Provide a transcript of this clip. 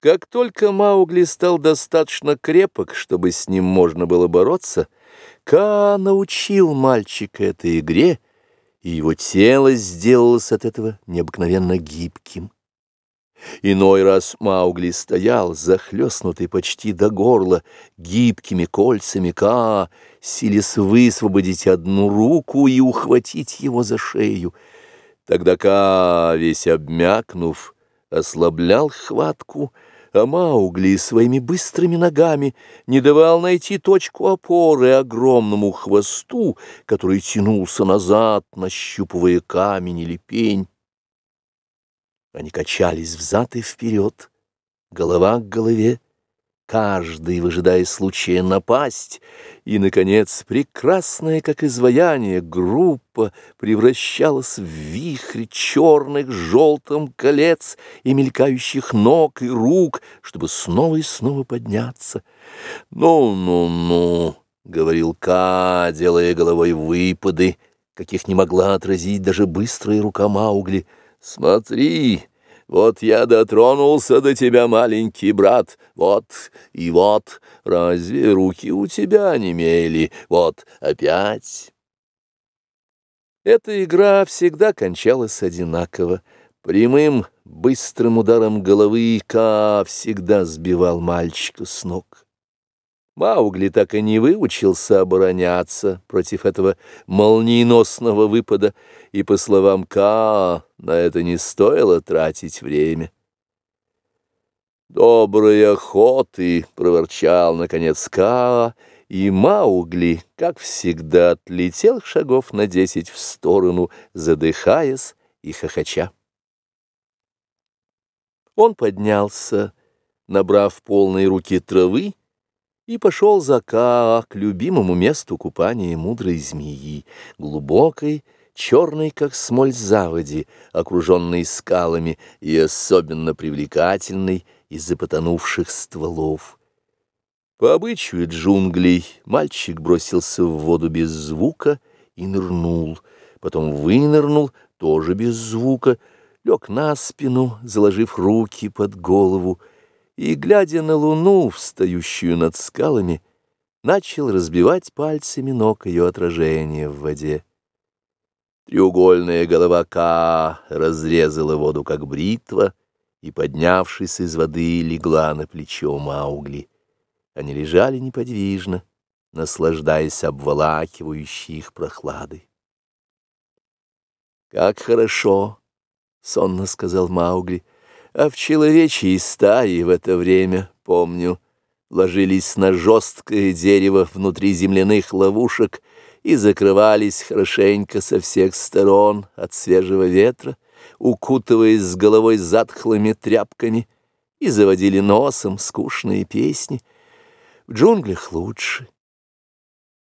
Как только Маугли стал достаточно крепок, чтобы с ним можно было бороться, Ка научил мальчика этой игре, и его тело сделалось от этого необыкновенно гибким. Иной раз Маугли стоял, захлестнутый почти до горла, гибкими кольцами Ка, силясь высвободить одну руку и ухватить его за шею. Тогда Ка, весь обмякнув, ослаблял хватку, а Маугли своими быстрыми ногами не давал найти точку опоры огромному хвосту, который тянулся назад, нащупывая камень или пень. Они качались взад и вперед, голова к голове, каждый выжидая случая напасть, и, наконец, прекрасная, как изваяние, группа превращалась в вихрь черных желтым колец и мелькающих ног и рук, чтобы снова и снова подняться. «Ну-ну-ну», — говорил Ка, делая головой выпады, каких не могла отразить даже быстрая рука Маугли. «Смотри!» Вот я дотронулся до тебя, маленький брат, вот и вот, разве руки у тебя не мели, вот опять. Эта игра всегда кончалась одинаково. Прямым, быстрым ударом головы Ка всегда сбивал мальчика с ног. Маугли так и не выучился обороняться против этого молниеносного выпада, и, по словам Ка, на это не стоило тратить время. «Доброй охоты!» — проворчал, наконец, Ка, и Маугли, как всегда, отлетел шагов на десять в сторону, задыхаясь и хохоча. Он поднялся, набрав полные руки травы, и пошел за Каа к любимому месту купания мудрой змеи, глубокой, черной, как смоль заводи, окруженной скалами и особенно привлекательной из-за потонувших стволов. По обычаю джунглей мальчик бросился в воду без звука и нырнул, потом вынырнул, тоже без звука, лег на спину, заложив руки под голову, и, глядя на луну, встающую над скалами, начал разбивать пальцами ног ее отражение в воде. Треугольная голова Ка разрезала воду, как бритва, и, поднявшись из воды, легла на плечо Маугли. Они лежали неподвижно, наслаждаясь обволакивающей их прохладой. «Как хорошо!» — сонно сказал Маугли — а в человечьей стае в это время, помню, ложились на жесткое дерево внутри земляных ловушек и закрывались хорошенько со всех сторон от свежего ветра, укутываясь с головой затхлыми тряпками, и заводили носом скучные песни. В джунглях лучше.